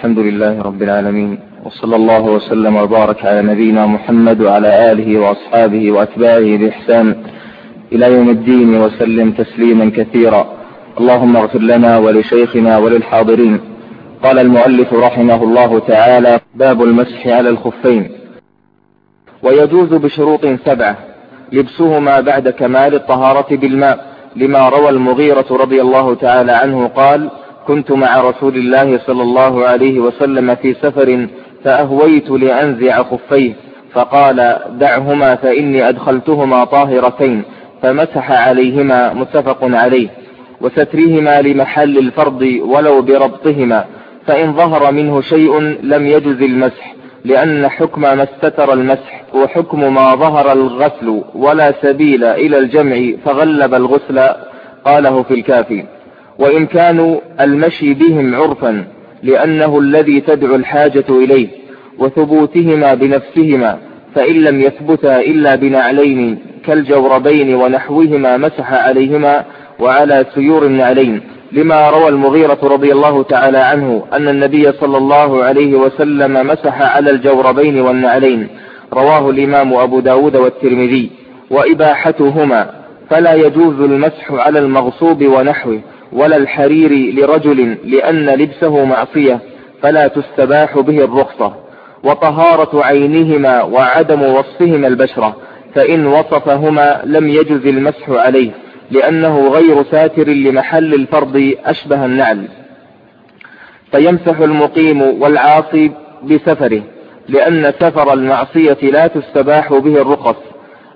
الحمد لله رب العالمين وصلى الله وسلم وبارك على نبينا محمد وعلى آله وأصحابه وأتباعه بإحسان إلى يوم الدين وسلم تسليما كثيرا. اللهم اغفر لنا ولشيخنا وللحاضرين. قال المؤلف رحمه الله تعالى باب المسح على الخفين. ويجوز بشروط سبعة لبسهما بعد كمال الطهارة بالماء لما روى المغيرة رضي الله تعالى عنه قال كنت مع رسول الله صلى الله عليه وسلم في سفر فأهويت لأنزع خفيه فقال دعهما فإني أدخلتهما طاهرتين فمسح عليهما متفق عليه وسترهما لمحل الفرض ولو بربطهما فإن ظهر منه شيء لم يجز المسح لأن حكم ما استتر المسح وحكم ما ظهر الغسل ولا سبيل إلى الجمع فغلب الغسل قاله في الكافي. وإن كانوا المشي بهم عرفا لأنه الذي تدعو الحاجة إليه وثبوتهما بنفسهما فإن لم يثبتا إلا بنعلين كالجوربين ونحوهما مسح عليهما وعلى سيور النعلين. لما روى المغيرة رضي الله تعالى عنه أن النبي صلى الله عليه وسلم مسح على الجوربين والنعلين. رواه الإمام أبو داود والترمذي. وإباحتهما فلا يجوز المسح على المغصوب ونحوه. ولا الحرير لرجل لأن لبسه معصية فلا تستباح به الرخصة. وطهارة عينهما وعدم وصفهما البشرة فإن وصفهما لم يجز المسح عليه لأنه غير ساتر لمحل الفرض أشبه النعل. فيمسح المقيم والعاصي بسفره لأن سفر المعصية لا تستباح به الرخص.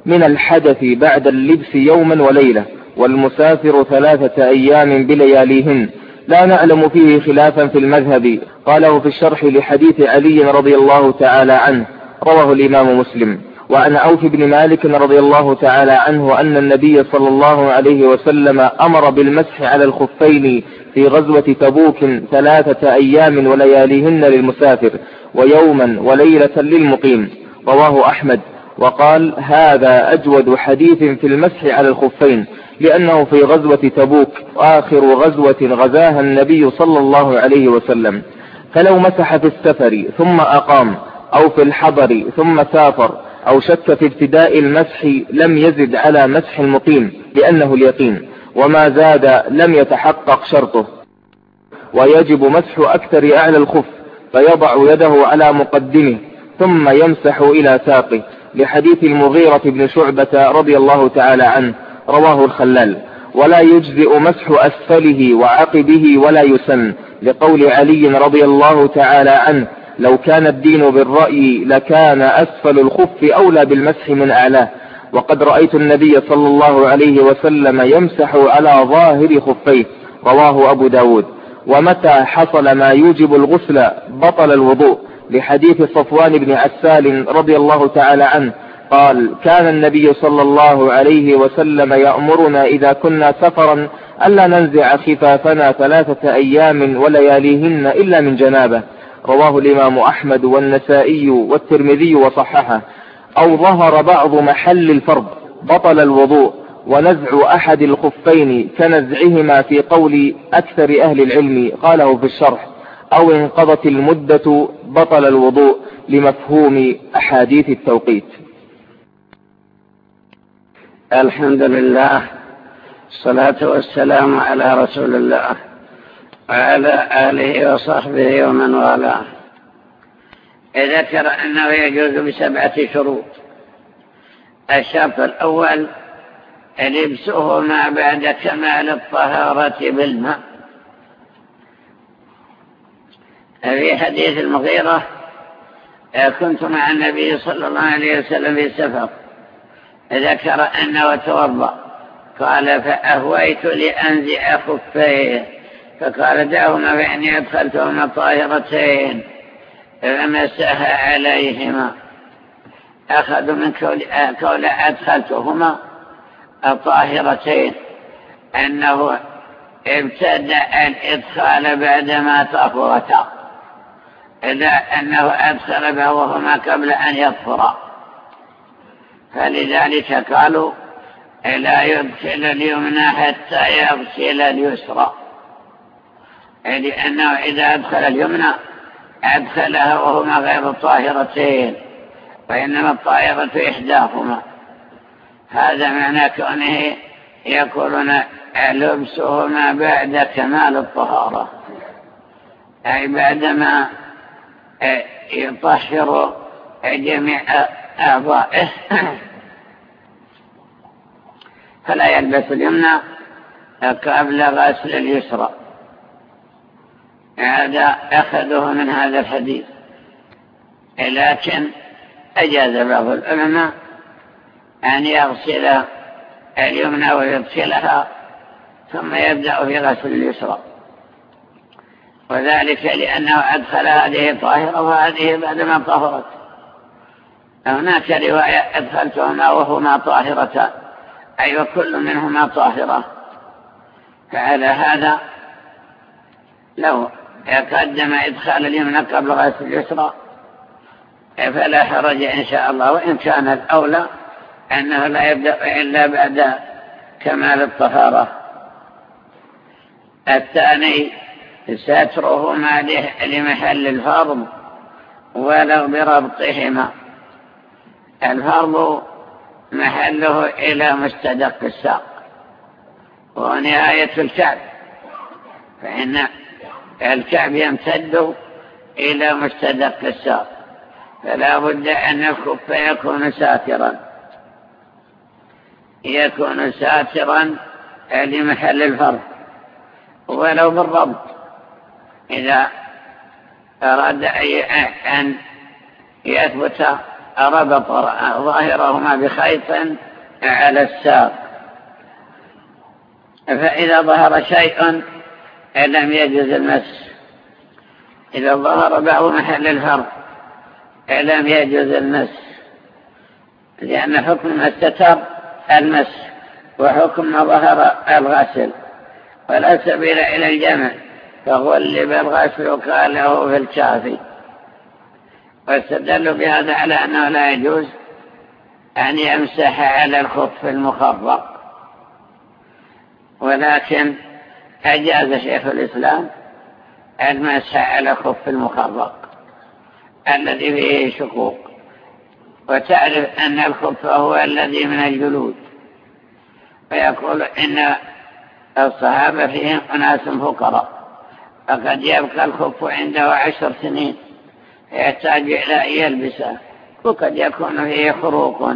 من الحدث بعد اللبس يوما وليلة والمسافر ثلاثة أيام بلياليهن. لا نعلم فيه خلافا في المذهب. قاله في الشرح لحديث علي رضي الله تعالى عنه. رواه الإمام مسلم. وعن عوف بن مالك رضي الله تعالى عنه أن النبي صلى الله عليه وسلم أمر بالمسح على الخفين في غزوة تبوك ثلاثة أيام ولياليهن للمسافر ويوما وليلة للمقيم. رواه أحمد. وقال هذا أجود حديث في المسح على الخفين. لأنه في غزوة تبوك آخر غزوة غزاها النبي صلى الله عليه وسلم. فلو مسح في السفر ثم أقام أو في الحضر ثم سافر أو شك في ابتداء المسح لم يزد على مسح المقيم لأنه اليقين. وما زاد لم يتحقق شرطه. ويجب مسح أكثر أعلى الخف فيضع يده على مقدمه ثم يمسح إلى ساقه. لحديث المغيرة بن شعبة رضي الله تعالى عنه رواه الخلال. ولا يجزئ مسح أسفله وعقبه ولا يسن لقول علي رضي الله تعالى عنه لو كان الدين بالرأي لكان أسفل الخف أولى بالمسح من أعلاه. وقد رأيت النبي صلى الله عليه وسلم يمسح على ظاهر خفيه. رواه أبو داود. ومتى حصل ما يوجب الغسل بطل الوضوء؟ لحديث صفوان بن عسال رضي الله تعالى عنه. قال كان النبي صلى الله عليه وسلم يأمرنا إذا كنا سفرا ألا ننزع خفافنا ثلاثة أيام ولياليهن إلا من جنابة. رواه الإمام أحمد والنسائي والترمذي وصححه. أو ظهر بعض محل الفرض بطل الوضوء ونزع أحد الخفين كنزعهما في قول أكثر أهل العلم قاله في الشرح. أو انقضت المدة بطل الوضوء لمفهوم أحاديث التوقيت. الحمد لله الصلاة والسلام على رسول الله وعلى آله وصحبه ومن والاه. ذكر أنه يجوز بسبعة شروط. الشرط الأول لبسه ما بعد كمال الطهارة بالماء. في حديث المغيرة كنت مع النبي صلى الله عليه وسلم في السفر. ذكر أنه توضأ. قال فأهويت لأنزع خفيه. فقال دعهما فإني أدخلتهما طاهرتين. فمسها عليهما. أخذوا من كول أدخلتهما الطاهرتين. أنه ابتدأ الإدخال بعدما طهرتا. إذا أنه أدخل بهما قبل أن يطهرا فلذلك قالوا لا يدخل اليمنى حتى يغسل اليسرى. لأنه إذا أدخل اليمنى أدخلها وهما غير طاهرتين وإنما الطاهرة إحداهما. هذا معنى كونه يقولون لبسهما بعد كمال الطهارة. أي بعدما يطهر جميع أعضائه. فلا يلبس اليمنى قبل غسل اليسرى. هذا أخذه من هذا الحديث. لكن أجاز بعض العلماء أن يغسل اليمنى ويدخلها ثم يبدأ في غسل اليسرى. وذلك لأنه أدخل هذه طاهرة وهذه بعدما طهرت. هناك رواية أدخلتهما وهما طاهرتان أي وكل منهما طاهرة. فعلى هذا لو يقدم إدخال اليمنى قبل غسل اليسرى فلا حرج إن شاء الله. وإن كان الأولى أنه لا يبدأ إلا بعد كمال الطهارة. الثاني سترهما لمحل الفرض ولو بربطهما. الفرض محله إلى مستدق الساق ونهاية الكعب فإن الكعب يمتد إلى مستدق الساق فلا بد أن الكف يكون ساترا يكون ساترا لمحل الفرض ولو بالربط إذا أراد أن يثبت ربط ظاهرهما بخيط على الساق. فإذا ظهر شيء لم يجوز المس. إذا ظهر بعض محل الفرق لم يجوز المس. لأن حكم ما استتر المس وحكم ما ظهر الغسل. ولا سبيل إلى الجمع. فغلب الغسل قاله في الشافي واستدلوا بهذا على أنه لا يجوز أن يمسح على الخف المخرق ولكن أجاز شيخ الإسلام المسح على خف المخرق الذي فيه شقوق. وتعرف أن الخف هو الذي من الجلود. ويقول إن الصحابة فيهم أناس فقراء. فقد يبقى الخف عنده عشر سنين. يحتاج إلى يلبسه وقد يكون فيه خروق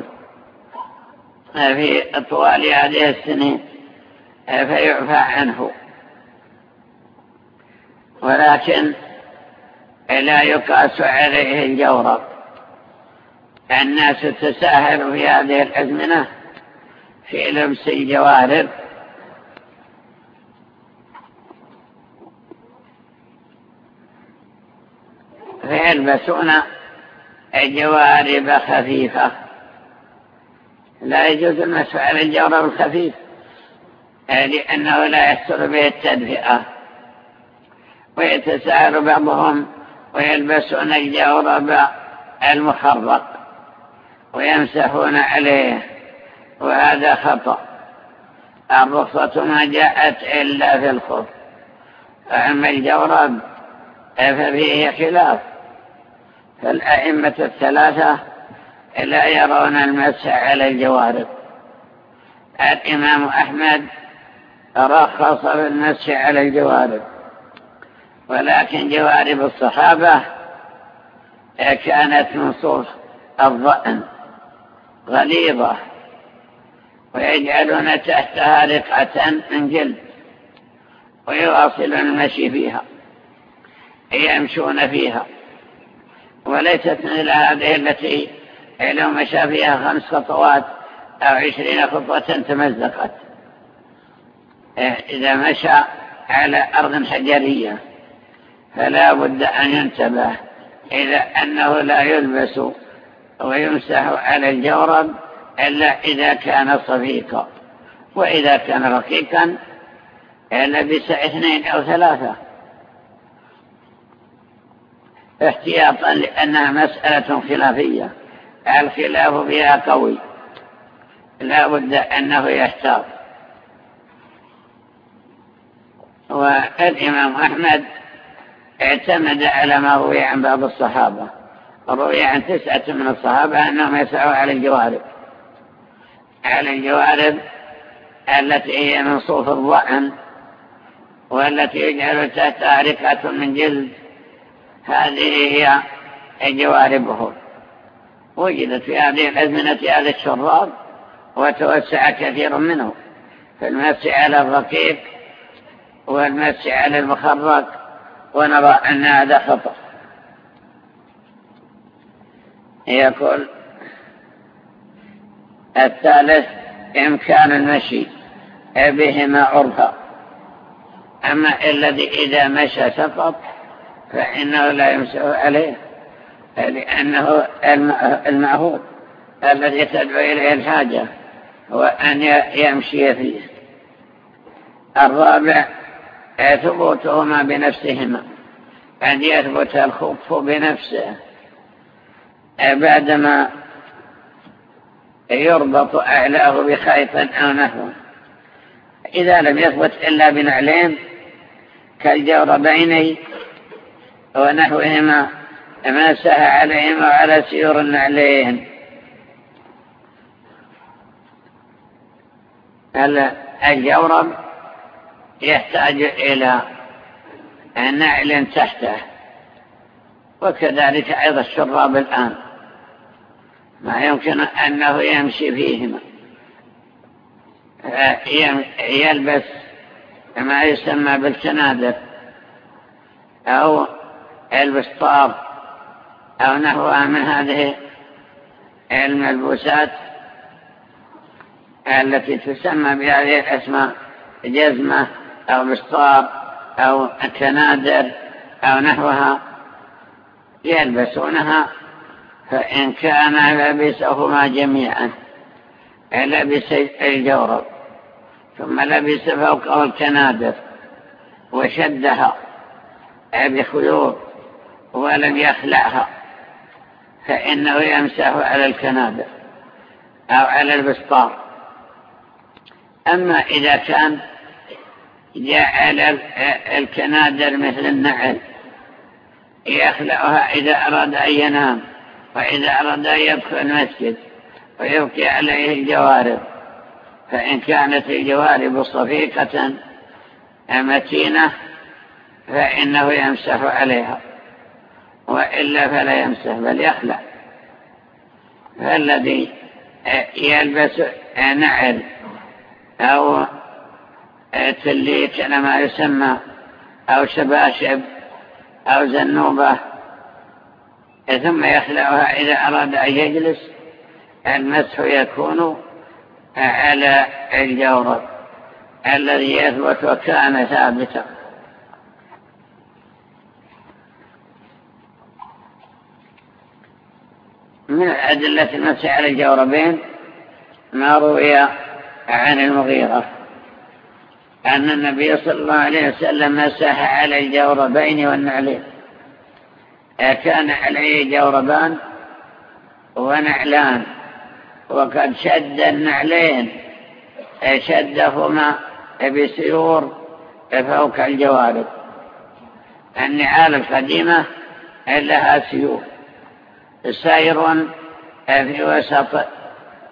في طوال هذه السنين فيعفى عنه. ولكن لا يقاس عليه الجورب الناس تساهل في هذه الأزمنة في لبس الجوارب. فيلبسون جوارب خفيفة لا يجوز المسح على الجورب الخفيف لأنه لا يحصل به التدفئة. ويتساءل بعضهم ويلبسون الجورب المخرق ويمسحون عليه وهذا خطأ. الرخصة ما جاءت إلا في الخف فأما الجورب ففيه خلاف. فالأئمة الثلاثة لا يرون المسح على الجوارب. الإمام أحمد رخص بالمسح على الجوارب ولكن جوارب الصحابة كانت نصوص الضأن غليظة ويجعلون تحتها رقعة من جلد ويواصلون المشي فيها يمشون فيها. وليست مثل هذه التي لو مشى فيها خمس خطوات أو عشرين خطوة تمزقت. إذا مشى على أرض حجرية فلا بد أن ينتبه إلى أنه لا يلبس ويمسح على الجورب إلا إذا كان صفيقا وإذا كان رقيقا لبس اثنين أو ثلاثة. احتياطا لأنها مسألة خلافية. الخلاف بها قوي. لا بد أنه يحتاط. والإمام أحمد اعتمد على ما روي عن بعض الصحابة. روي عن تسعة من الصحابة أنهم يسعوا على الجوارب. على الجوارب التي هي من صوف الضأن والتي يجعل رقعة من جلد. هذه هي جواربهم وجدت في هذه الأزمنة هذا الشراب وتوسع كثير منه في المس على الرقيق والمس على المخرق ونرى أن هذا خطأ. يقول الثالث إمكان المشي بهما عرفا. أما الذي إذا مشى سقط فإنه لا يمسه عليه لأنه المعهود الذي تدعو إليه الحاجة هو أن يمشي فيه. الرابع ثبوتهما بنفسهما أن يثبت الخف بنفسه. بعدما يربط أعلاه بخيط أو نحوه إذا لم يثبت إلا بنعلين كالجوربين ونحوهما مسح عليهما وعلى سيور النعلين الجورب يحتاج إلى نعل تحته؟ وكذلك أيضا الشراب الآن. ما يمكن أنه يمشي فيهما. يلبس ما يسمى بالتنادر أو البسطار أو نحوها من هذه الملبوسات التي تسمى بهذه الأسماء جزمة أو بسطار أو تنادر أو نحوها يلبسونها فإن كان لبسهما جميعا لبس الجورب ثم لبس فوقه الكنادر وشدها بخيوط ولم يخلعها فإنه يمسح على الكنادر أو على البسطار. أما إذا كان جعل الكنادر مثل النعل يخلعها إذا أراد أن ينام وإذا أراد أن يدخل المسجد ويبكي عليه الجوارب. فإن كانت الجوارب صفيقة متينة فإنه يمسح عليها. وإلا فلا يمسح بل يخلع. فالذي يلبس نعل أو تليك ما يسمى أو شباشب أو زنوبة ثم يخلعها إذا أراد أن يجلس المسح يكون على الجورب الذي يثبت وكان ثابتا. من أدلة المسح على الجوربين ما روي عن المغيرة. أن النبي صلى الله عليه وسلم مسح على الجوربين والنعلين. كان عليه جوربان ونعلان. وقد شد النعلين شدهما بسيور فوق الجوارب. النعال القديمة لها سيور. سير في وسط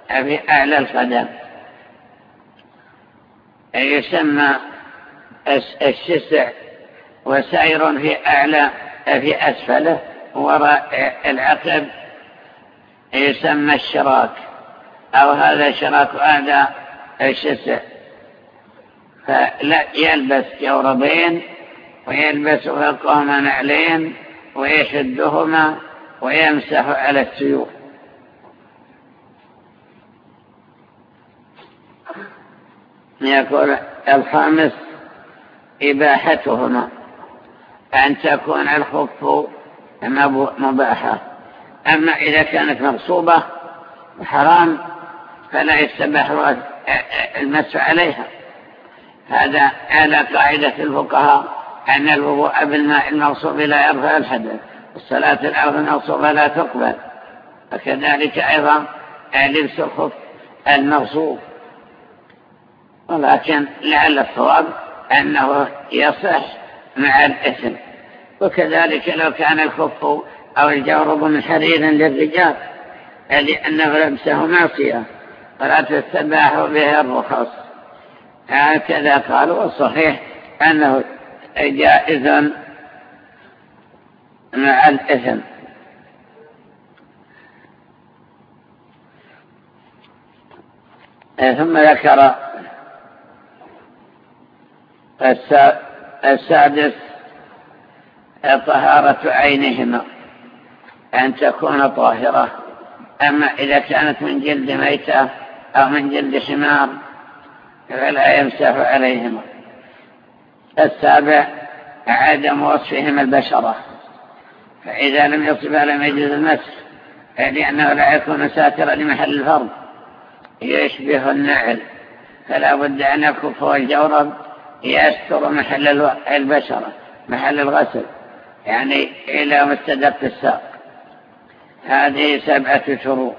في أعلى القدم. يسمى الشسع وسير في أعلى في أسفله وراء العقب. يسمى الشراك. أو هذا شراك هذا الشسع. فلا يلبس جوربين ويلبس فوقهما نعلين ويشدهما. ويمسح على السيوف. يقول الخامس إباحتهما أن تكون الخف مباحة. أما إذا كانت مغصوبة حرام فلا يستبح المس عليها. هذا على قاعدة الفقهاء أن الوضوء بالماء المغصوب لا يرفع الحدث. الصلاة الأرض المغصوبة لا تقبل. وكذلك أيضا لبس الخف المغصوب. ولكن لعل الصواب أنه يصح مع الإثم. وكذلك لو كان الخف أو الجورب من حرير للرجال لأنه لبسه معصية ولا تستباح به الرخص. هكذا قالوا والصحيح أنه جائز مع الإثم ثم ذكر السادس طهارة عينهما أن تكون طاهرة. أما إذا كانت من جلد ميتة أو من جلد حمار فلا يمسح عليهما. السابع عدم وصفهم البشرة. فإذا لم يصف لم يجوز المسح لأنه لا يكون ساترا لمحل الفرض يشبه النعل. فلا بد أن يكف والجورب يستر محل البشرة محل الغسل يعني إلى مستدق الساق. هذه سبعة شروط.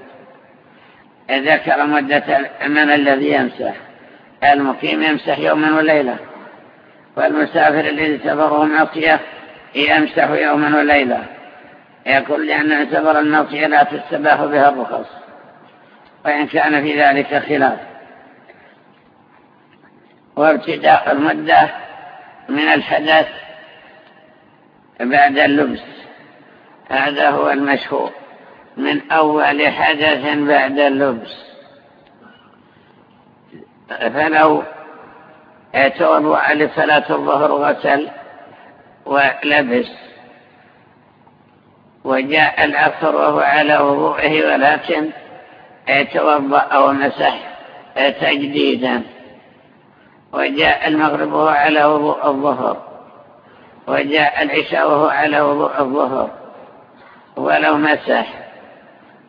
ذكر مدة من الذي يمسح. المقيم يمسح يوما وليلة. والمسافر الذي سفره المعصية يمسح يوما وليلة. يقول لأن سفر المعصية لا تستباح بها الرخص وإن كان في ذلك خلاف. وابتداء المدة من الحدث بعد اللبس. هذا هو المشهور. من أول حدث بعد اللبس. فلو توضع لصلاة الظهر غسل ولبس. وجاء العصر وهو على وضوءه ولكن توضأ ومسح تجديدا. وجاء المغرب وهو على وضوء الظهر. وجاء العشاء وهو على وضوء الظهر. ولو مسح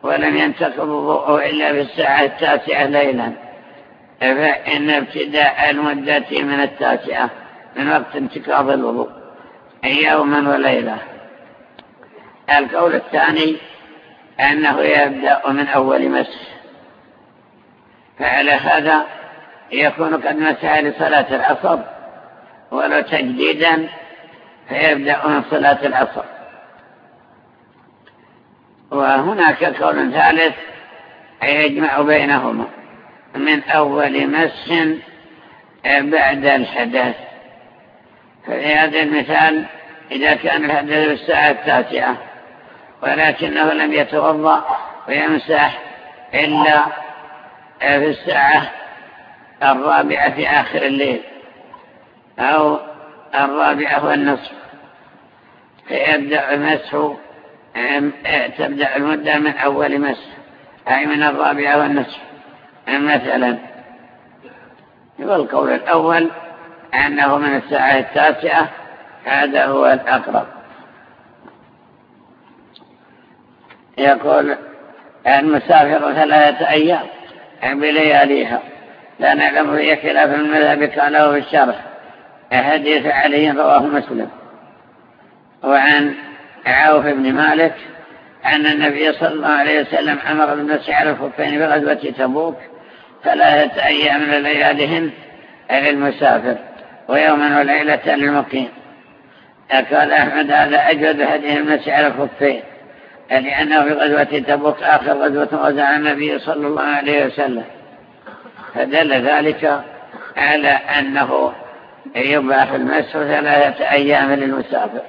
ولم ينتقض وضوءه إلا في الساعة التاسعة ليلا. فإن ابتداء المدة من التاسعة من وقت انتقاض الوضوء يوما وليلة القول الثاني أنه يبدأ من أول مسح فعلى هذا يكون قد مسح لصلاة العصر ولو تجديدا فيبدأ من صلاة العصر. وهناك قول ثالث يجمع بينهما. من أول مس بعد الحدث. ففي هذا المثال إذا كان الحدث الساعة التاسعة ولكنه لم يتوضأ ويمسح إلا في الساعة الرابعة في آخر الليل أو الرابعة والنصف. فيبدأ المسح تبدأ المدة من أول مسح أي من الرابعة والنصف. مثلا والقول الأول أنه من الساعة التاسعة هذا هو الأقرب. يقول المسافر ثلاثة أيام بلياليها لا نعلم في خلاف المذهب قاله في الشرح. حديث علي رواه مسلم. وعن عوف بن مالك أن النبي صلى الله عليه وسلم أمر بالمسح على الخفين بغزوة تبوك ثلاثة أيام لياليهن للمسافر ويوما وليلة للمقيم. قال أحمد هذا أجود هذه المسح على الخفين لأنه في غزوة تبوك آخر غزوة غزا النبي صلى الله عليه وسلم. فدل ذلك على أنه يباح المسح ثلاثة أيام للمسافر.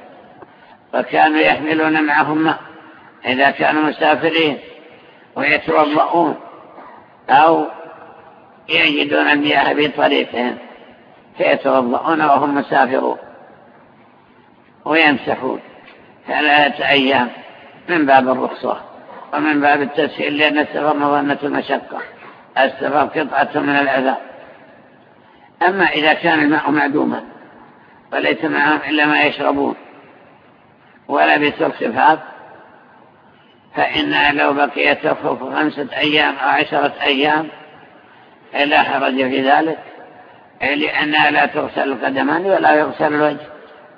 وكانوا يحملون معهم ماء إذا كانوا مسافرين ويتوضؤون أو يجدون المياه بطريقهم فيتوضؤون وهم مسافرون ويمسحون ثلاثة أيام. من باب الرخصة ومن باب التسهيل لأن السفر مظنة المشقة السفر قطعة من العذاب أما إذا كان الماء معدوما وليس معهم إلا ما يشربون ولا الصفات فإنها لو بقيت تخف خمسة أيام أو عشرة أيام لا حرج في ذلك لأنها لا تغسل القدمان ولا يغسل الوجه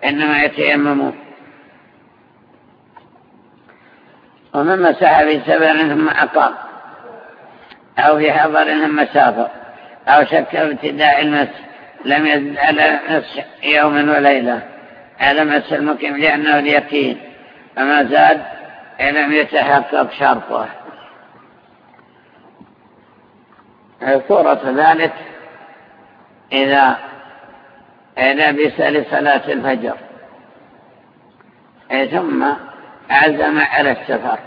إنما يتيممون ومن مسح في سبر ثم أقام. أو في حضر ثم سافر. أو شك ابتداء المسح. لم يزد على مسح يوم وليلة. هذا مس المقيم لأنه اليقين. فما زاد لم يتحقق شرطه. صورة ذلك إذا لبس لصلاة الفجر. ثم عزم على السفر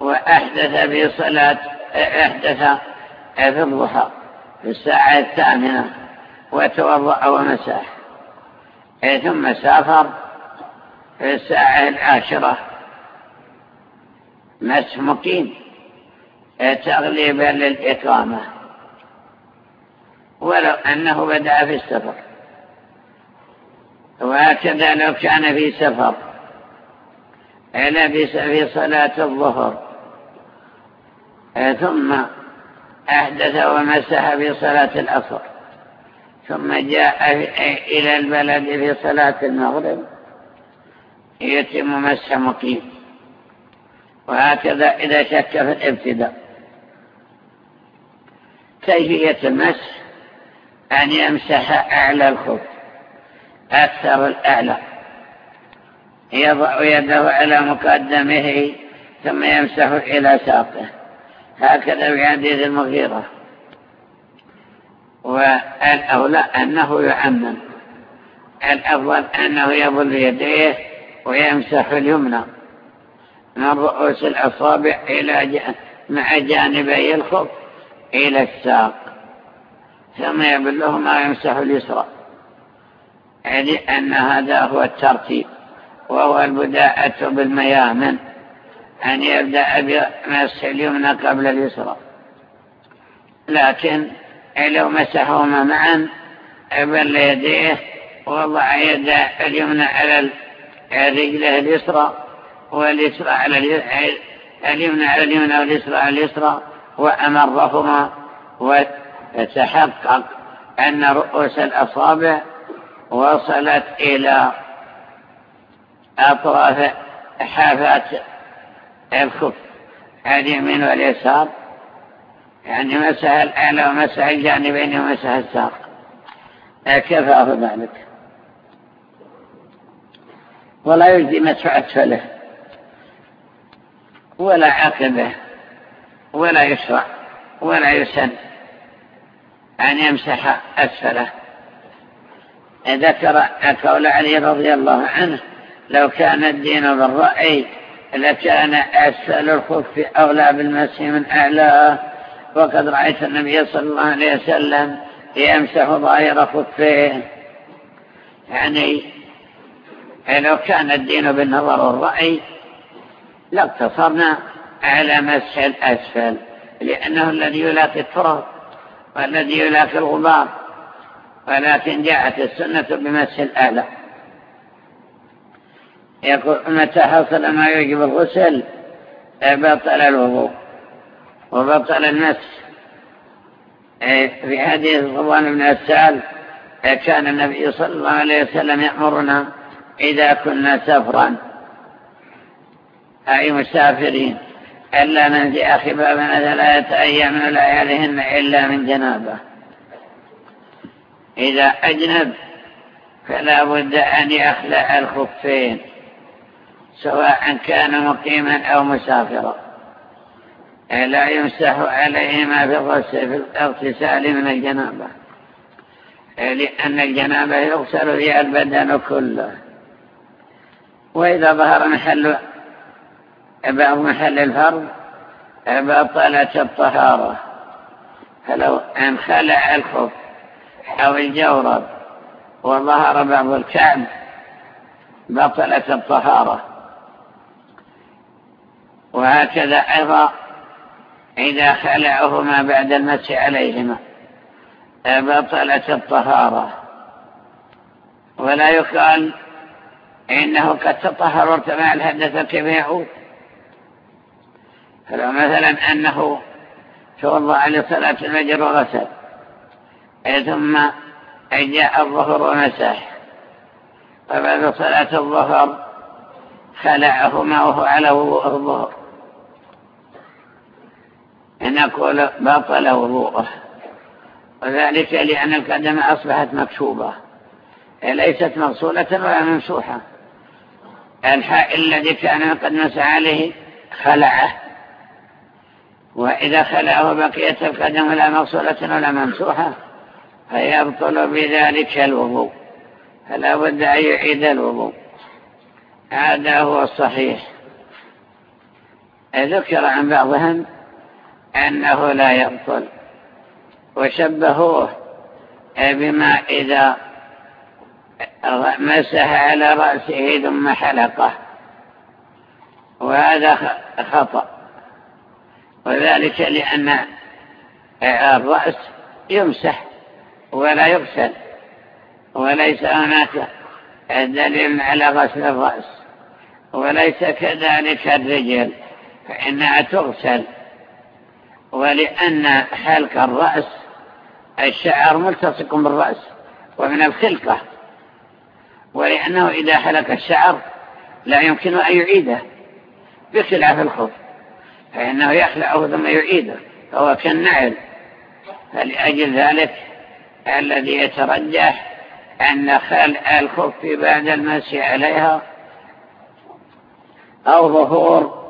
وأحدث في صلاة أحدث في الضحى في الساعة الثامنة وتوضأ ومساح ثم سافر في الساعة العاشرة. مس مقيم. تغليبا للإقامة. ولو أنه بدأ في السفر. وهكذا لو كان في سفر. لبس في صلاة الظهر. ثم أحدث ومسح في صلاة الأصر ثم جاء إلى البلد في صلاة المغرب. يتم مسح مقيم. وهكذا إذا شك في الابتداء. كيفية المسح؟ أن يمسح أعلى الخف أكثر الأعلى. يضع يده على مقدمه ثم يمسح إلى ساقه. هكذا في حديث المغيرة. والأولى أنه يعمم. الأفضل أنه يبل يديه ويمسح اليمنى. من رؤوس الأصابع إلى مع جانبي الخف إلى الساق. ثم يبلهما ويمسح اليسرى. يعني أن هذا هو الترتيب. وهو البداءة بالميامن أن يبدأ بمسح اليمنى قبل اليسرى. لكن لو مسحهما معا بل يديه وضع يد اليمنى على رجله اليسرى واليسرى على اليمنى على اليمنى واليسرى على اليسرى وأمرهما وتحقق أن رؤوس الأصابع وصلت إلى أطراف حافات الخف اليمين واليسار يعني مسح الأعلى ومسح الجانبين ومسح الساق. كفاه ذلك. ولا يجزي مسح أسفله. ولا عقبه ولا يشرع. ولا يسن أن يمسح أسفله. ذكر قول علي رضي الله عنه لو كان الدين بالرأي لكان أسفل الخف أولى بالمسح من أعلاه. وقد رأيت النبي صلى الله عليه وسلم يمسح ظاهر خفيه يعني لو كان الدين بالنظر والرأي لاقتصرنا على مسح الأسفل لأنه الذي يلاقي التراب والذي يلاقي الغبار ولكن جاءت السنة بمسح الأعلى. يقول متى حصل ما يجب الغسل بطل الوضوء وبطل المسح في حديث رضوان بن السال كان النبي صلى الله عليه وسلم يأمرنا إذا كنا سفرا. أي مسافرين ألا ننزع خبابنا ثلاثة أيام وليالهن إلا من جنابة. إذا أجنب فلا بد أن يخلع الخفين. سواء كان مقيما أو مسافرا. لا يمسح عليهما في الاغتسال من الجنابة. لأن الجنابة يغسل فيها البدن كله. وإذا ظهر محل بعض محل الفرض بطلت الطهارة. فلو أن خلع الخف أو الجورب وظهر بعض الكعب بطلت الطهارة. وهكذا أيضا إذا خلعهما بعد المسح عليهما بطلت الطهارة. ولا يقال إنه قد تطهر وارتفع الحدث يعود فلو مثلا أنه توضع لصلاة الفجر وغسل ثم جاء الظهر ومسح وبعد صلاة الظهر خلعهما وهو على وضوء الظهر. نقول بطل وضوءه. وذلك لأن القدم أصبحت مكشوبة. ليست مغسولة ولا ممسوحة الحائل الذي كان قد مسح عليه خلعه. وإذا خلعه بقية القدم لا مغسولة ولا ممسوحة فيبطل بذلك الوضوء. فلا بد أن يعيد الوضوء. هذا هو الصحيح. ذكر عن بعضهم أنه لا يبطل وشبهوه بما إذا مسح على رأسه ثم حلقه. وهذا خطأ. وذلك لأن الرأس يمسح ولا يغسل وليس هناك دليل على غسل الرأس. وليس كذلك الرجل فإنها تغسل. ولأن حلق الرأس الشعر ملتصق بالرأس ومن الخلقة. ولأنه إذا حلق الشعر لا يمكن أن يعيده بخلاف الخف فإنه يخلعه ثم يعيده فهو كالنعل. فلأجل ذلك الذي يترجح أن خلع الخف بعد المسح عليها أو ظهور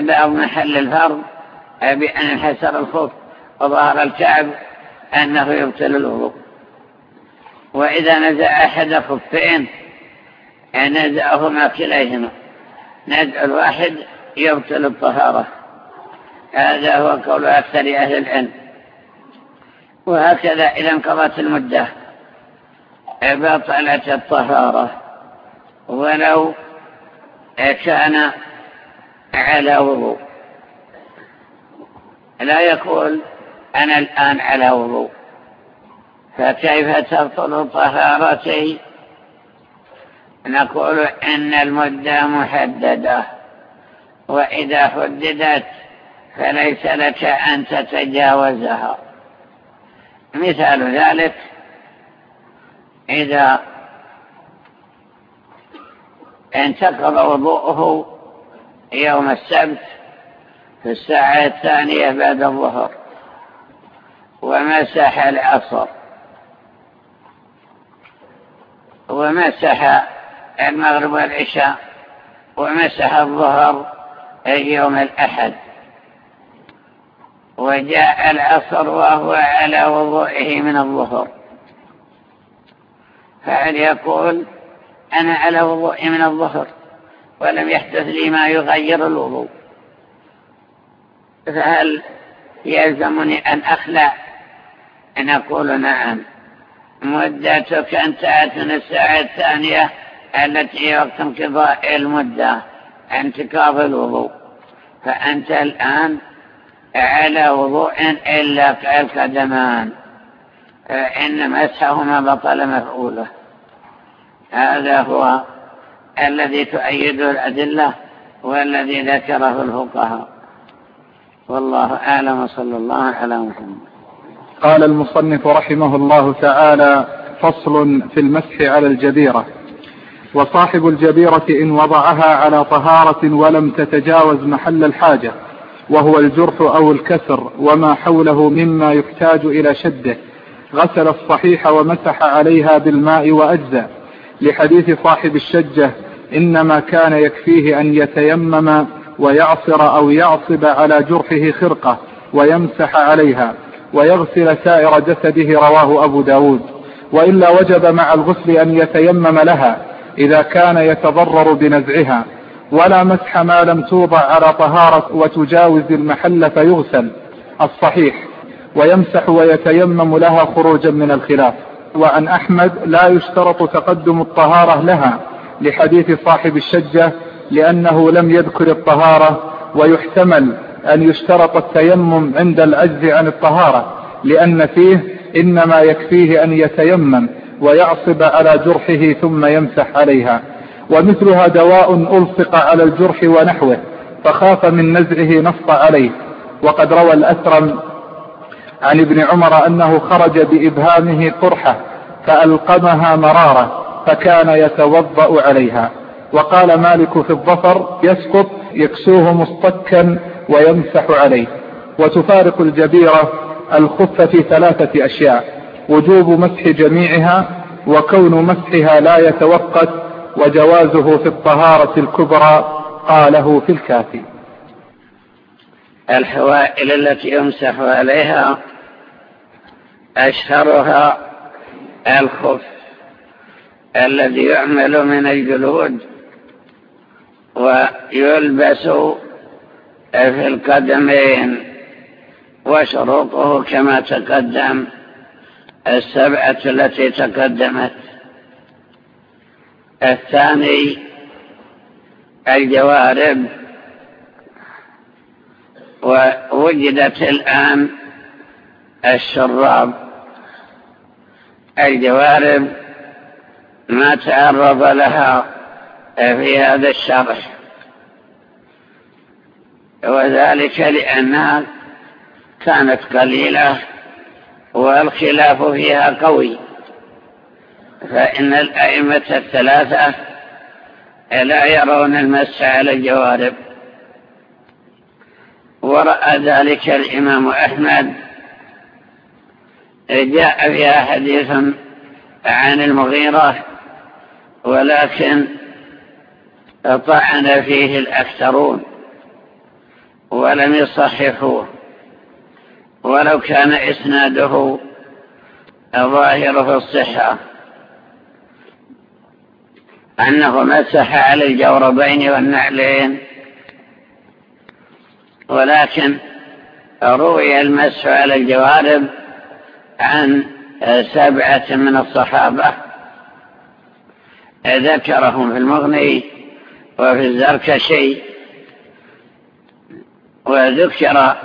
بعض محل الفرض بأن انحسر الخف وظهر الكعب أنه يبتل الوضوء وإذا نزع أحد خفين نزعهما كليهما نزع الواحد يبتل الطهارة. هذا هو قول أكثر أهل العلم. وهكذا إذا انقضت المدة. بطلت الطهارة. ولو كان على وضوء. لا يقول أنا الآن على وضوء. فكيف تبطل طهارتي؟ نقول إن المدة محددة وإذا حددت فليس لك أن تتجاوزها. مثال ذلك إذا انتقض وضوءه يوم السبت في الساعة الثانية بعد الظهر. ومسح العصر. ومسح المغرب والعشاء. ومسح الظهر يوم الأحد. وجاء العصر وهو على وضوئه من الظهر. فهل يقول أنا على وضوئي من الظهر ولم يحدث لي ما يغير الوضوء؟ فهل يلزمني أن أخلع؟ نقول نعم. مدتك انتهت من الساعة الثانية التي وقت انقضاء المدة. انتقاض الوضوء فأنت الآن على وضوء إلا القدمان إن مسحهما بطل مفعوله. هذا هو الذي تؤيده الأدلة والذي ذكره الفقهاء. والله أعلم صلى الله على محمد. قال المصنف رحمه الله تعالى فصل في المسح على الجبيرة. وصاحب الجبيرة إن وضعها على طهارة ولم تتجاوز محل الحاجة وهو الجرح أو الكسر وما حوله مما يحتاج إلى شده غسل الصحيح ومسح عليها بالماء وأجزى. لحديث صاحب الشجة إنما كان يكفيه أن يتيمم ويعصر أو يعصب على جرحه خرقة ويمسح عليها ويغسل سائر جسده رواه أبو داود. وإلا وجب مع الغسل أن يتيمم لها إذا كان يتضرر بنزعها. ولا مسح ما لم توضع على طهارة وتجاوز المحل فيغسل. الصحيح. ويمسح ويتيمم لها خروجا من الخلاف. وعن أحمد لا يشترط تقدم الطهارة لها لحديث صاحب الشجة لأنه لم يذكر الطهارة ويحتمل أن يشترط التيمم عند العجز عن الطهارة لأن فيه إنما يكفيه أن يتيمم ويعصب على جرحه ثم يمسح عليها. ومثلها دواء ألصق على الجرح ونحوه فخاف من نزعه نص عليه. وقد روى الأسرم عن ابن عمر أنه خرج بإبهامه قرحة فألقمها مرارة فكان يتوضأ عليها. وقال مالك في الظفر يسقط يكسوه مصطكا ويمسح عليه. وتفارق الجبيرة الخف في ثلاثة أشياء وجوب مسح جميعها وكون مسحها لا يتوقت وجوازه في الطهارة الكبرى قاله في الكافي. الحوائل التي يمسح عليها أشهرها الخف الذي يعمل من الجلود. ويلبس في القدمين وشروطه كما تقدم السبعة التي تقدمت. الثاني الجوارب. ووجدت الآن الشراب. الجوارب ما تعرض لها. في هذا الشرح وذلك لأنها كانت قليلة والخلاف فيها قوي. فإن الأئمة الثلاثة لا يرون المس على الجوارب. ورأى ذلك الإمام أحمد. جاء فيها حديث عن المغيرة ولكن طعن فيه الأكثرون ولم يصححوه ولو كان إسناده ظاهر في الصحة. أنه مسح على الجوربين والنعلين. ولكن روي المسح على الجوارب عن سبعة من الصحابة. ذكرهم في المغني وفي الزركشي وذكر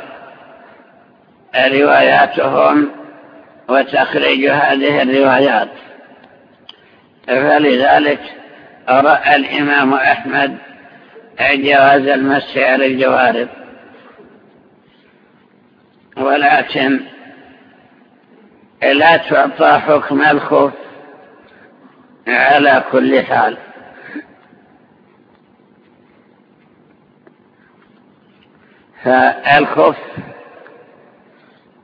رواياتهم وتخريج هذه الروايات. فلذلك رأى الإمام أحمد جواز المسح على الجوارب. ولكن لا تعطى حكم الخوف على كل حال. فالخف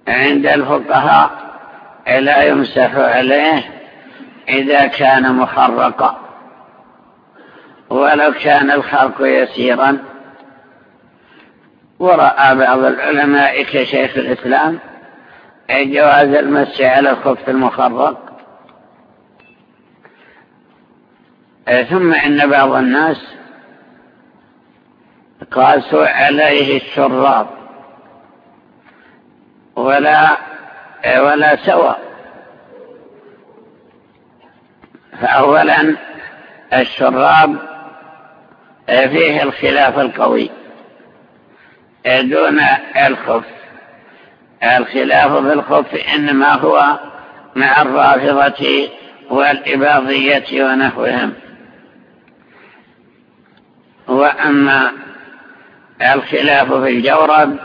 عند الفقهاء لا يمسح عليه إذا كان مخرقا. ولو كان الخرق يسيرا. ورأى بعض العلماء كشيخ الإسلام جواز المس على الخف المخرق. ثم إن بعض الناس قاسوا عليه الشراب ولا ولا سوى. فأولا الشراب فيه الخلاف القوي. دون الخف. الخلاف في الخف إنما هو مع الرافضة والإباضية ونحوهم. وأما الخلاف في الجورب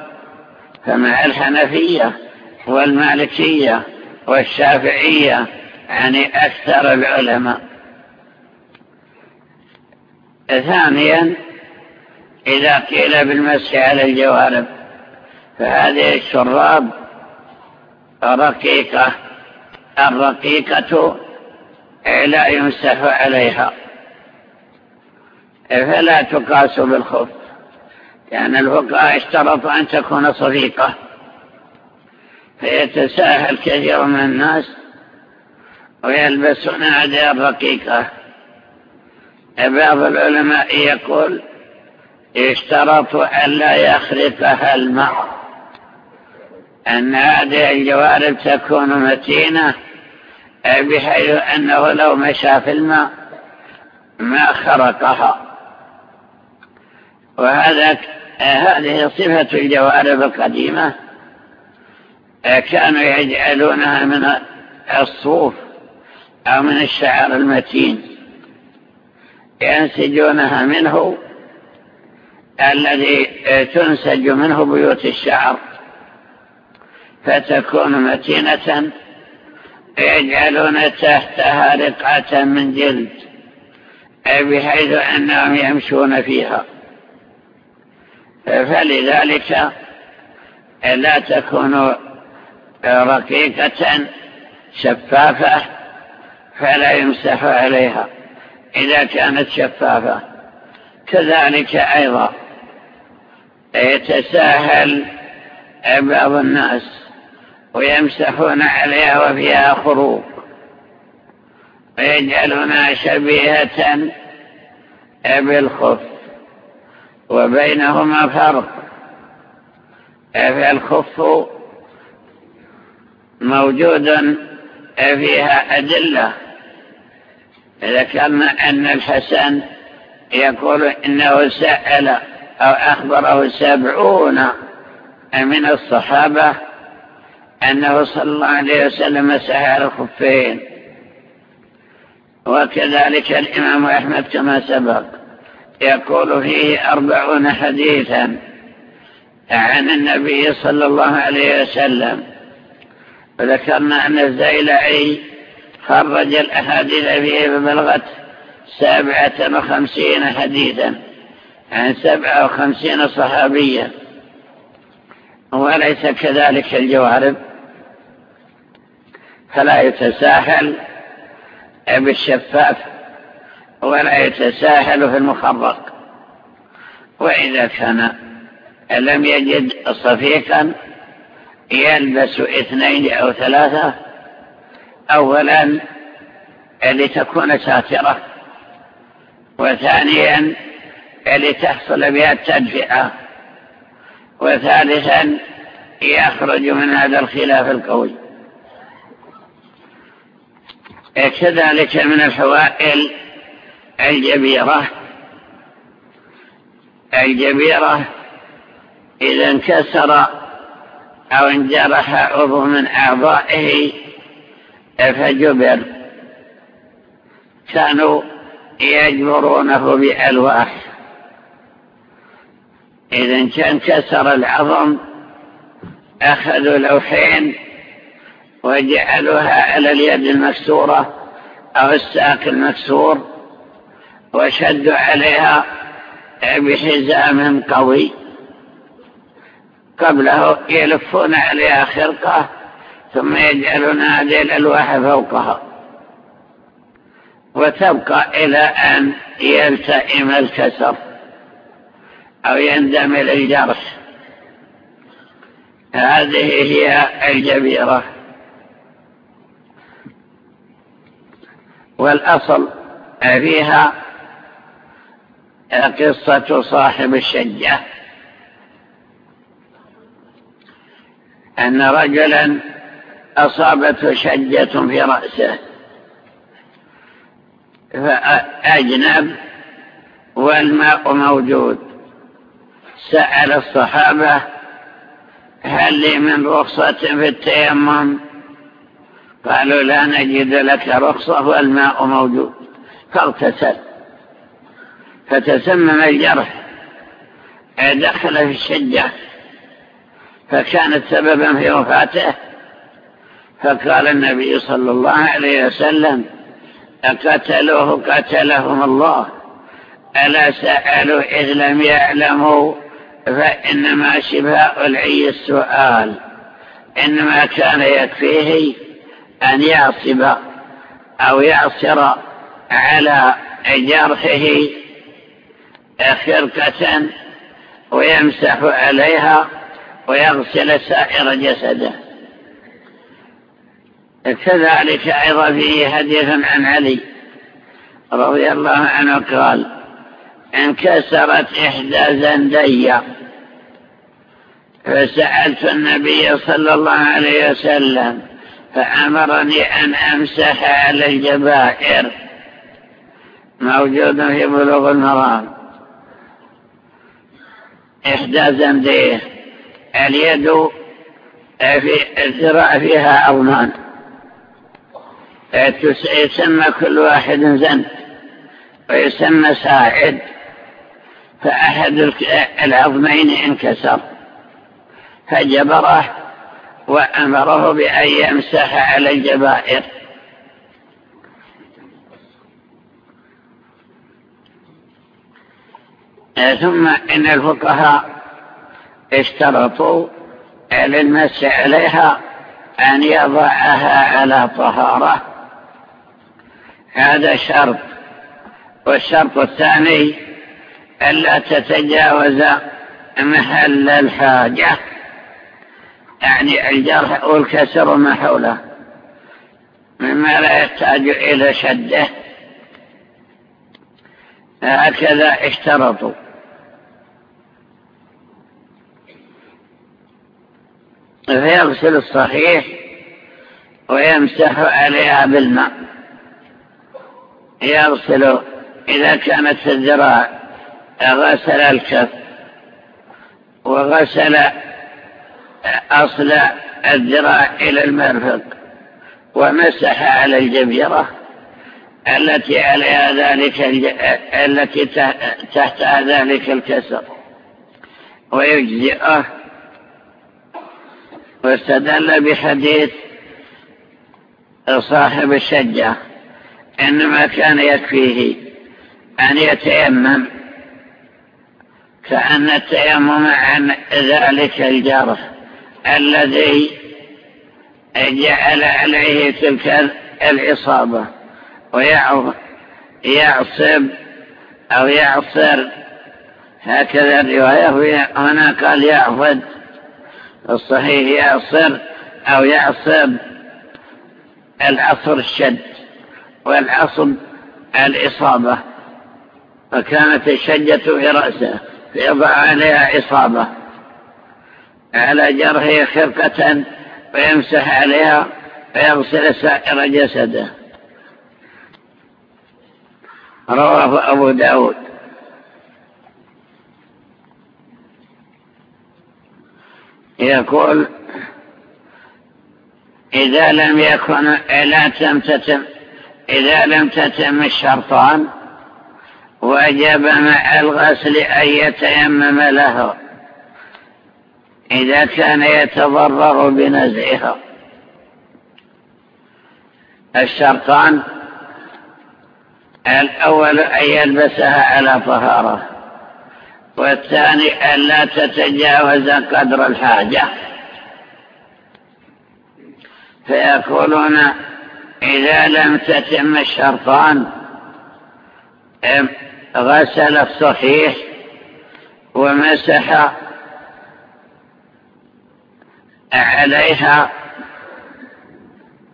فمع الحنفية والمالكية والشافعية يعني أكثر العلماء. ثانيا إذا قيل بالمسح على الجوارب فهذه الشراب رقيقة. الرقيقة لا يمسح عليها فلا تقاس بالخف لأن الفقهاء اشترطوا أن تكون صديقة فيتساهل كثير من الناس ويلبسون عدي رقيقة. بعض العلماء يقول اشترط أن لا يخرقها الماء أن هذه الجوارب تكون متينة بحيث أنه لو مشى في الماء ما خرقها. وهذا هذه صفة الجوارب القديمة. كانوا يجعلونها من الصوف أو من الشعر المتين. ينسجونها منه الذي تنسج منه بيوت الشعر. فتكون متينة يجعلون تحتها رقعة من جلد بحيث أنهم يمشون فيها. فلذلك لا تكون رقيقة شفافة فلا يمسح عليها. إذا كانت شفافة كذلك أيضا يتساهل بعض الناس ويمسحون عليها وفيها خروق ويجعلونها شبيهة بالخف. وبينهما فرق. فالخف موجود فيها أدلة. ذكرنا أن الحسن يقول إنه سأل أو أخبره سبعون من الصحابة أنه صلى الله عليه وسلم مسح الخفين وكذلك الإمام أحمد كما سبق. يقول فيه أربعون حديثا عن النبي صلى الله عليه وسلم. وذكرنا أن الزيلعي خرج الأحاديث فيه ببلغت سبعة وخمسين حديثا عن سبعة وخمسين صحابيا. وليس كذلك الجوارب. فلا يتساهل بالشفاف ولا يتساهل في المخرق. وإذا كان لم يجد صفيقا يلبس اثنين أو ثلاثة أولا لتكون ساترة وثانيا لتحصل بها التدفئة وثالثا يخرج من هذا الخلاف القوي. كذلك من الحوائل الجبيرة. الجبيرة إذا انكسر أو انجرح عضو من أعضائه فجبر. كانوا يجبرونه بألواح. إذا كان كسر العظم أخذوا لوحين وجعلوها على اليد المكسورة أو الساق المكسور. وشدوا عليها بحزام قوي. قبله يلفون عليها خرقة ثم يجعلون هذه الألواح فوقها. وتبقى إلى أن يلتئم الكسر أو يندمل الجرح هذه هي الجبيرة. والأصل فيها قصة صاحب الشجة. أن رجلا أصابته شجة في رأسه. فأجنب والماء موجود. سأل الصحابة هل لي من رخصة في التيمم؟ قالوا لا نجد لك رخصة والماء موجود. فاغتسل فتسمم الجرح دخل في الشجة فكانت سببا في وفاته فقال النبي صلى الله عليه وسلم أقتلوه قتلهم الله. ألا سألوا إذ لم يعلموا؟ فإنما شفاء العي السؤال. إنما كان يكفيه أن يعصب أو يعصر على جرحه خرقة ويمسح عليها ويغسل سائر جسده. كذلك أيضا فيه حديث عن علي رضي الله عنه قال انكسرت إحدى زندي فسألت النبي صلى الله عليه وسلم فأمرني أن أمسح على الجبائر. موجود في بلوغ المرام. إحدى زنديه اليد في الذراع فيها أرمان يسمى كل واحد زند ويسمى ساعد فأحد العظمين انكسر. فجبره وأمره بأن يمسح على الجبائر. ثم إن الفقهاء اشترطوا للمسح عليها أن يضعها على طهارة. هذا شرط. والشرط الثاني ألا تتجاوز محل الحاجة يعني الجرح والكسر ما حوله مما لا يحتاج إلى شده. هكذا اشترطوا. فيغسل الصحيح ويمسح عليها بالماء. يغسل إذا كانت الذراع غسل الكف وغسل أصل الذراع إلى المرفق ومسح على الجبيرة التي عليها ذلك التي تحتها ذلك الكسر. ويجزئه واستدل بحديث صاحب الشجة إنما كان يكفيه أن يتيمم كأن التيمم عن ذلك الجرح الذي جعل عليه تلك الإصابة ويعصب أو يعصر. هكذا الرواية هنا قال يعفد الصحيح يعصر أو يعصب العصر الشد والعصب الإصابة فكانت الشجة في رأسه فيضع عليها إصابة على جرحه خرقة ويمسح عليها ويغسل سائر جسده. رواه أبو داود. يقول إذا لم يكن لا تمتتم إذا لم تتم الشرطان وجب مع الغسل أن يتيمم له إذا كان يتضرر بنزعها الشرطان الأول أن يلبسها على طهارة. والثاني أن لا تتجاوز قدر الحاجة. فيقولون إذا لم تتم الشرطان غسل الصحيح ومسح عليها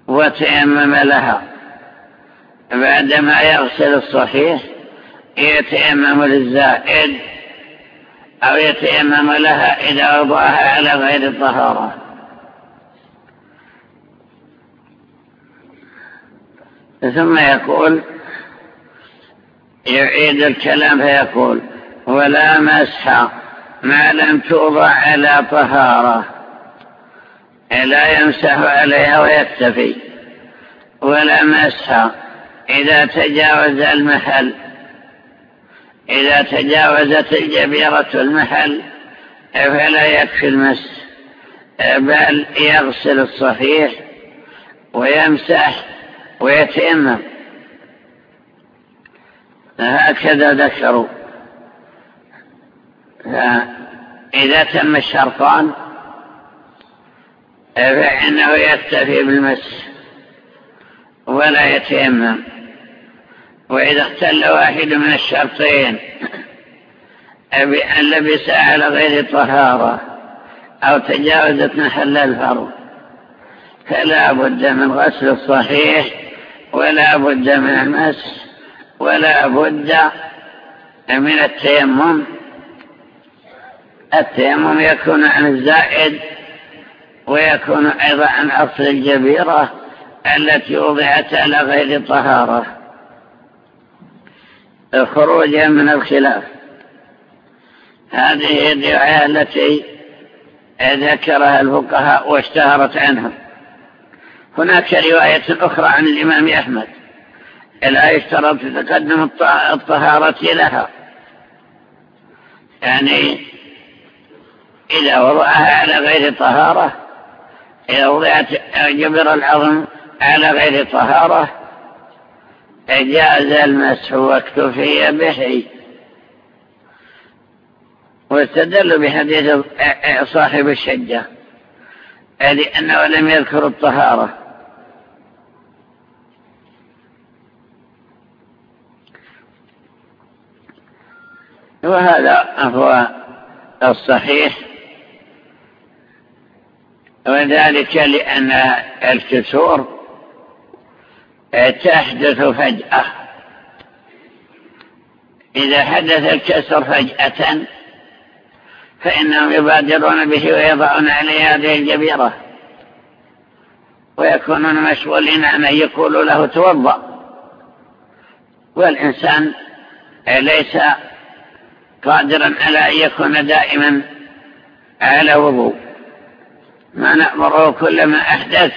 وتيمم لها. بعدما يغسل الصحيح يتيمم للزائد أو يتيمم لها إذا وضعها على غير الطهارة. ثم يقول يعيد الكلام فيقول ولا مسح ما لم توضع على طهارة. لا يمسح عليها ويكتفي. ولا مسح إذا تجاوز المحل. إذا تجاوزت الجبيرة المحل فلا يكفي المس بل يغسل الصحيح ويمسح ويتيمم. هكذا ذكروا. إذا تم الشرطان فإنه يكتفي بالمس ولا يتيمم. وإذا اختل واحد من الشرطين بأن لبس على غير طهارة أو تجاوزت محل الفرض فلا بد من غسل الصحيح ولا بد من المس ولا بد من التيمم. التيمم يكون عن الزائد ويكون أيضا عن أصل الجبيرة التي وضعت على غير طهارة خروجا من الخلاف. هذه الرواية التي ذكرها الفقهاء واشتهرت عنهم. هناك رواية أخرى عن الإمام أحمد. لا يشترط تقدم الطهارة لها. يعني إذا وضعها على غير طهارة إذا وضعت جبر العظم على غير طهارة جاز المسح واكتفي به واستدلوا بحديث صاحب الشجة لأنه لم يذكر الطهارة. وهذا هو الصحيح. وذلك لأن الكسور تحدث فجأة. إذا حدث الكسر فجأة فإنهم يبادرون به ويضعون عليه هذه الجبيرة ويكونون مشغولين عن أن يقولوا له توضأ. والإنسان ليس قادرا على أن يكون دائما على وضوء. ما نأمره كلما أحدث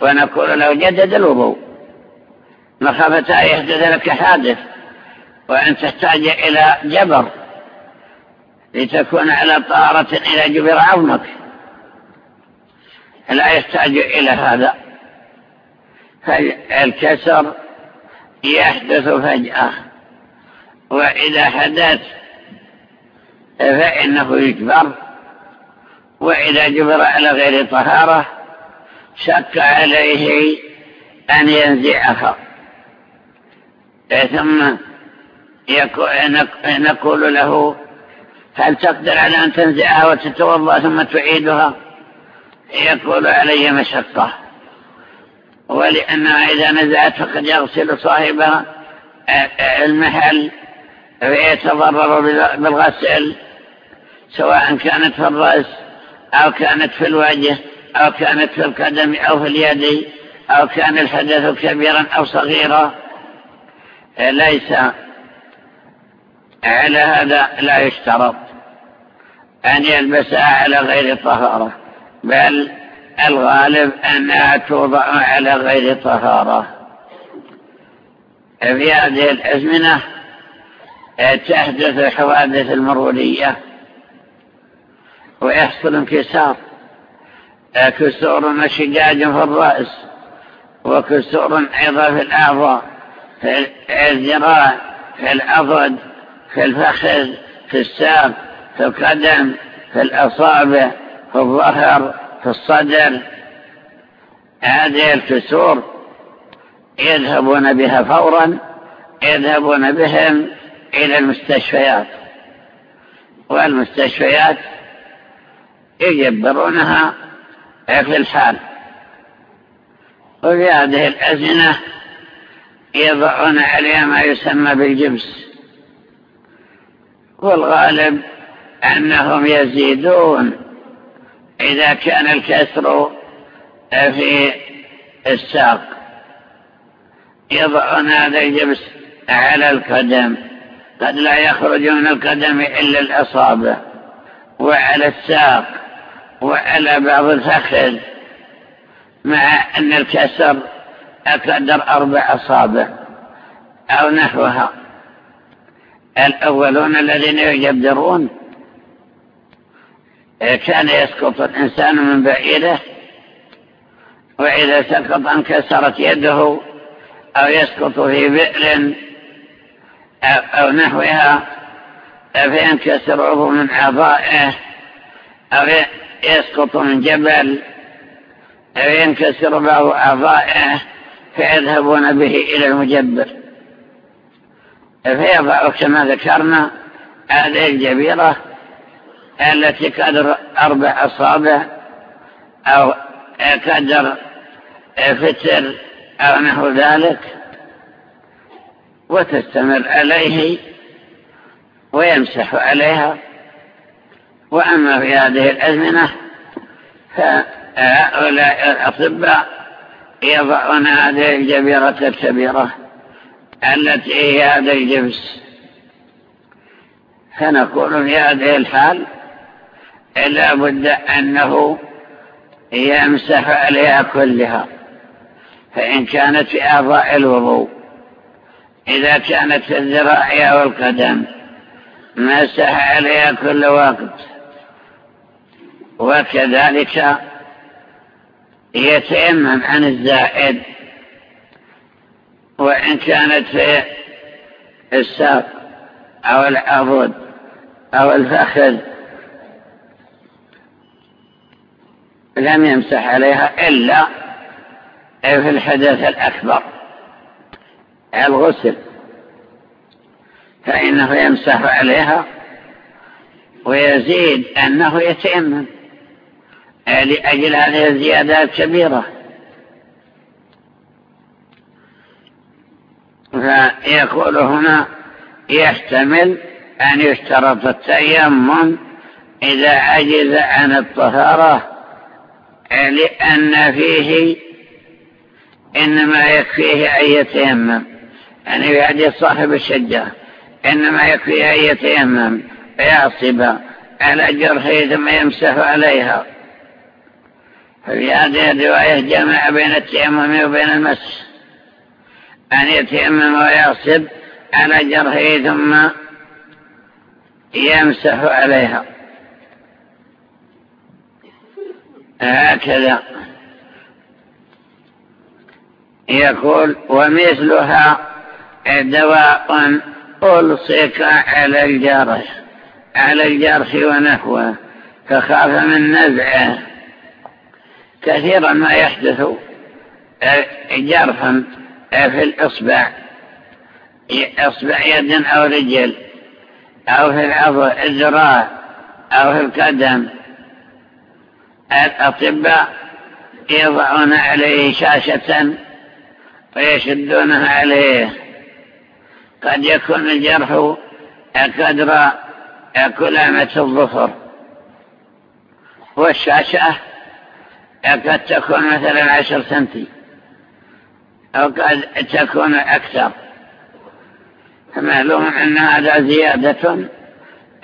ونقول له جدد الوضوء. مخافة أن يحدث لك حادث وأن تحتاج إلى جبر لتكون على طارة إلى جبر عظمك. لا يحتاج إلى هذا. فالكسر يحدث فجأة وإذا حدث فإنه يجبر وإذا جبر على غير طهارة شك عليه أن ينزعها. ثم نقول له هل تقدر على أن تنزعها وتتوضأ ثم تعيدها؟ يقول علي مشقة. ولأنها إذا نزعت فقد يغسل صاحبها المحل فيتضرر بالغسل سواء كانت في الرأس أو كانت في الوجه أو كانت في القدم أو في اليد أو كان الحدث كبيرا أو صغيرا. ليس على هذا لا يشترط أن يلبسها على غير طهارة بل الغالب أنها توضع على غير طهارة. في هذه الأزمنة تحدث حوادث المرورية ويحصل انكسار. كسور وشجاج في الرأس وكسور أيضا في الأعضاء. في الذراع في الأضد في الفخذ في الساق في القدم في الأصابع في الظهر في الصدر هذه الكسور يذهبون بها فورا يذهبون بهم إلى المستشفيات. والمستشفيات يجبرونها في الحال. وفي هذه الأزمنة يضعون عليها ما يسمى بالجبس. والغالب أنهم يزيدون إذا كان الكسر في الساق. يضعون هذا الجبس على القدم. قد لا يخرج من القدم إلا الأصابع وعلى الساق وعلى بعض الفخذ مع أن الكسر أقدر أربع أصابع أو نحوها. الأولون الذين يجبرون كان يسقط الإنسان من بعيده وإذا سقط انكسرت يده أو يسقط في بئر أو نحوها فينكسر عضو من أعضائه أو يسقط من جبل أو ينكسر بعض أعضائه فيذهبون به إلى المجبر. فيضع كما ذكرنا هذه الجبيرة التي قدر أربع أصابع أو قدر فتر أو نحو ذلك وتستمر عليه ويمسح عليها. وأما في هذه الأزمنة فهؤلاء الأطباء يضعون هذه الجبيرة الكبيرة التي هي هذا الجبس. فنقول في هذه الحال لا بد أنه يمسح عليها كلها فإن كانت في أعضاء الوضوء إذا كانت في الذراع أو القدم مسح عليها كل وقت. وكذلك يتيمم عن الزائد وإن كانت في الساق أو العضد أو الفخذ لم يمسح عليها إلا في الحدث الأكبر الغسل فإنه يمسح عليها ويزيد أنه يتيمم لأجل هذه الزيادة الكبيرة فيقول هنا يحتمل أن يشترط التيمم إذا عجز عن الطهارة لأن فيه إنما يكفيه أن يتيمم. يعني في حديث صاحب الشجاع إنما يكفيه أن يتيمم ويعصب على جرحه ثم يمسح عليها. ففي هذه الرواية جمع بين التيمم وبين المس. أن يتيمم ويعصب على جرحه ثم يمسح عليها. هكذا. يقول ومثلها دواء ألصق على الجرح على الجرح ونحوه فخاف من نزعه. كثيرا ما يحدث جرحا في الإصبع إصبع يد أو رجل أو في العضو الذراع أو في القدم. الأطباء يضعون عليه شاشة ويشدونها عليه. قد يكون الجرح قدر كلامة الظفر. والشاشة قد تكون مثلا عشر سنتي أو قد تكون أكثر. معلوم أن هذا زيادة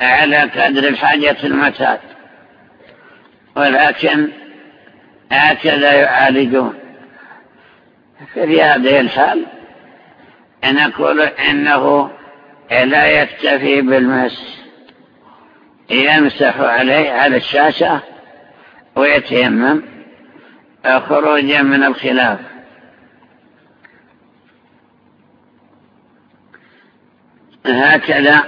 على قدر الحاجة المعتاد ولكن هكذا يعالجون. في هذه الحال نقول إنه لا يكتفي بالمس. يمسح عليه على الشاشة ويتيمم. خروجا من الخلاف. هكذا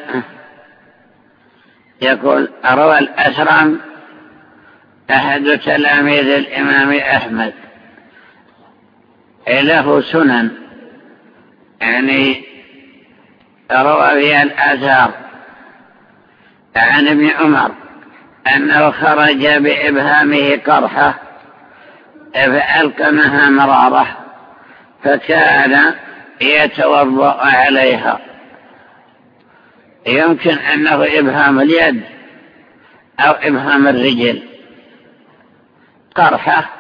يقول روى الأسرم أحد تلاميذ الإمام أحمد. له سنن يعني روى فيها الآثار. عن ابن عمر أنه خرج بإبهامه قرحة فألقمها مرارة فكان يتوضأ عليها. يمكن أنه إبهام اليد أو إبهام الرجل. قرحة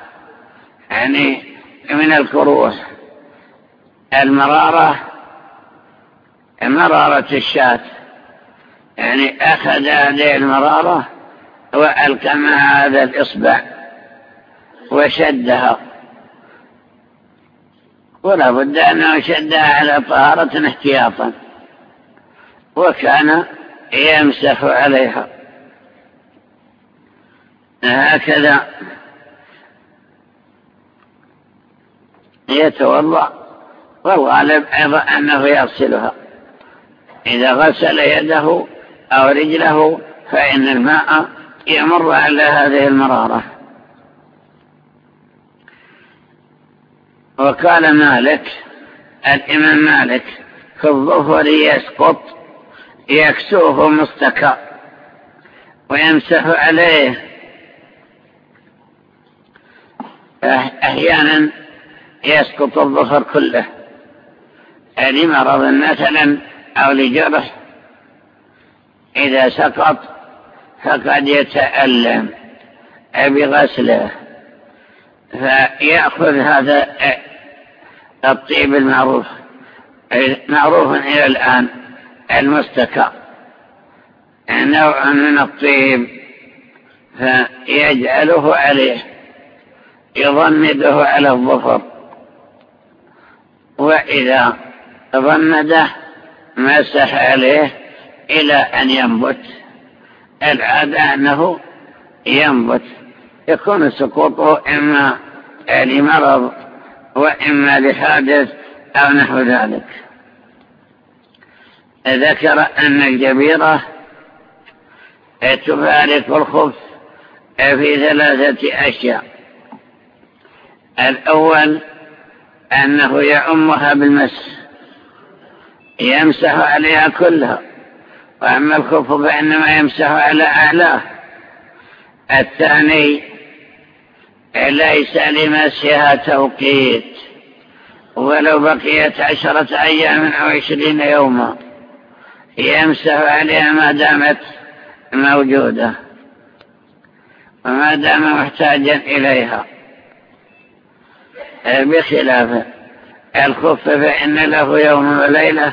يعني من الكروه. المرارة مرارة الشاة. يعني أخذ هذه المرارة وألكم هذا الإصبع. وشدها. ولا بد أنه شدها على طهارة احتياطا. وكان يمسح عليها. هكذا يتوضأ. والغالب أيضا انه يغسلها إذا غسل يده أو رجله فإن الماء يمر على هذه المرارة. وقال مالك الإمام مالك في الظهر يسقط يكسوه مستكى ويمسح عليه. أحيانا يسقط الظفر كله لمرض مثلا أو لجرح. إذا سقط فقد يتألم بغسله فيأخذ هذا الطيب المعروف. معروف إلى الآن المستكى نوع من الطيب فيجعله عليه يضمده على الظفر. وإذا ضمده مسح عليه إلى أن ينبت. العادة أنه ينبت. يكون سقوطه إما لمرض وإما لحادث أو نحو ذلك. ذكر أن الجبيرة تبارك الخبث في ثلاثة أشياء. الأول أنه يعمها بالمس يمسح عليها كلها. وأما الخف فإنما يمسح على أعلاه. الثاني ليس لمسها توقيت ولو بقيت عشرة أيام أو عشرين يوما يمسح عليها ما دامت موجودة وما دام محتاجا إليها. بخلاف الخف فإن له يوم وليلة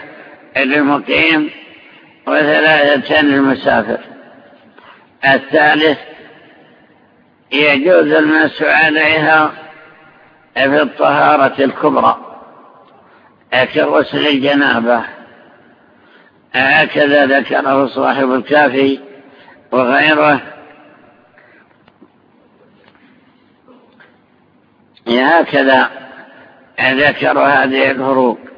للمقيم وثلاثة للمسافر. الثالث يجوز المس عليها في الطهارة الكبرى. كغسل الجنابة. هكذا ذكره صاحب الكافي وغيره. هكذا ذكر هذه الفروق